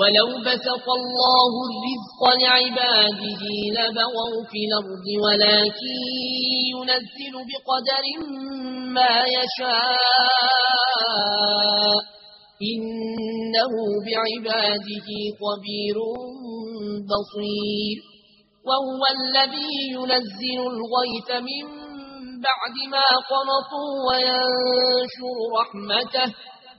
ولو بسط الله الرزق لعباده لبغوا في الأرض ولكن ينزل بقدر ما يشاء إنه بعباده قبير بصير وهو الذي ينزل الغيث من بعد ما قنطوا وينشر رحمته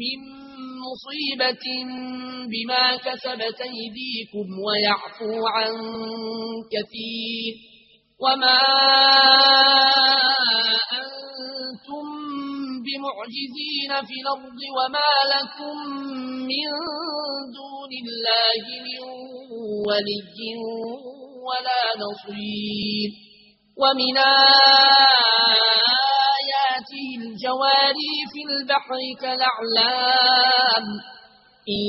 من مصيبة بما كسبت أيديكم ويعفو عن كثير وما أنتم بمعجزين في الأرض وما لكم من دون الله من ولي ولا نصير ومن آخر الجواري في البحر كالأعلام. إن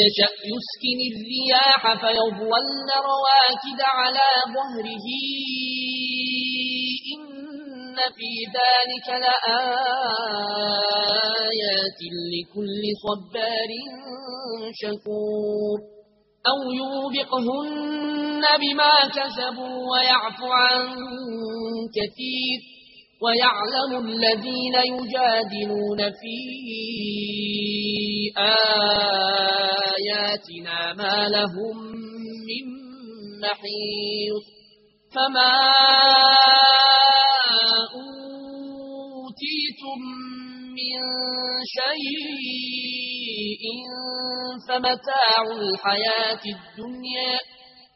يشأ يسكن الرياح فيضولن رواكد على ظهره. إن في ذلك لآيات لكل صبار شكور. أو يوبقهن بما كسبوا ويعفو عن كثير. ويعلم الذين يجادلون في آياتنا ما لهم من محيط فما أوتيتم من شيء فمتاع الحياة الدنيا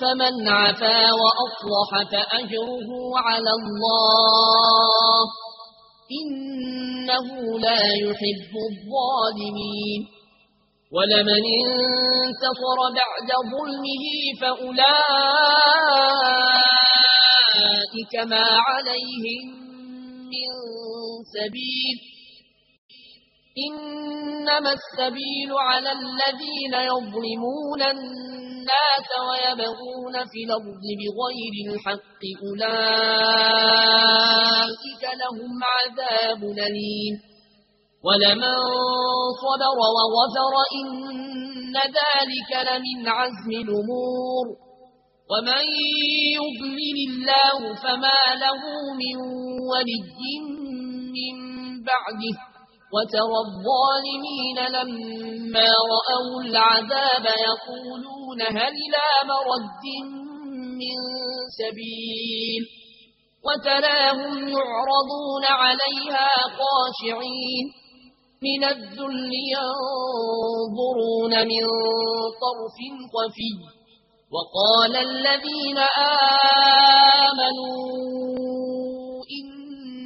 فمن عفا وأصلح فأجره على الله. إنه لا يحب الظالمين. ولمن انتصر بعد ظلمه فأولئك ما عليهم من سبيل. إنما السبيل على الذين يظلمون الناس الناس ويبغون في الأرض بغير الحق أولئك لهم عذاب نليم ولمن صبر وغفر إن ذلك لمن عزم الأمور. ومن يضلل الله فما له من ولي من بعده. وترى الظالمين لما رأوا العذاب يقولون هل لا مرد من سبيل وتلاهم يعرضون عليها قاشعين من الذل ينظرون من طرف خفي وقال الذين آمنون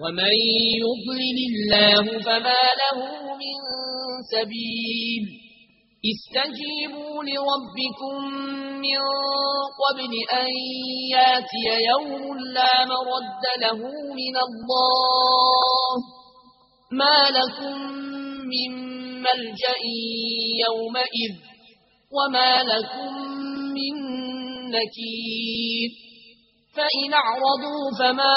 ومن يضلل الله فما له من سبيل. استجيبوا لربكم من قبل أن يأتي يوم لا مرد له من الله. ما لكم من ملجأ يومئذ وما لكم من نكير. فإن أعرضوا فما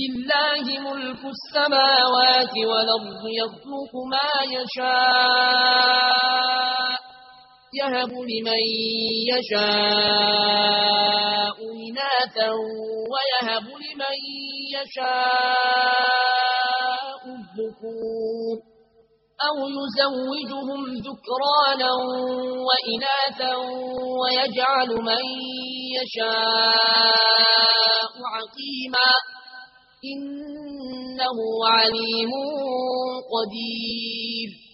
لله ملك السماوات والأرض يطلق ما يشاء يهب لمن يشاء إناثا ويهب لمن يشاء الذكور أو يزوجهم ذكرانا وإناثا ويجعل من يشاء عقيما إنه عليم قدير.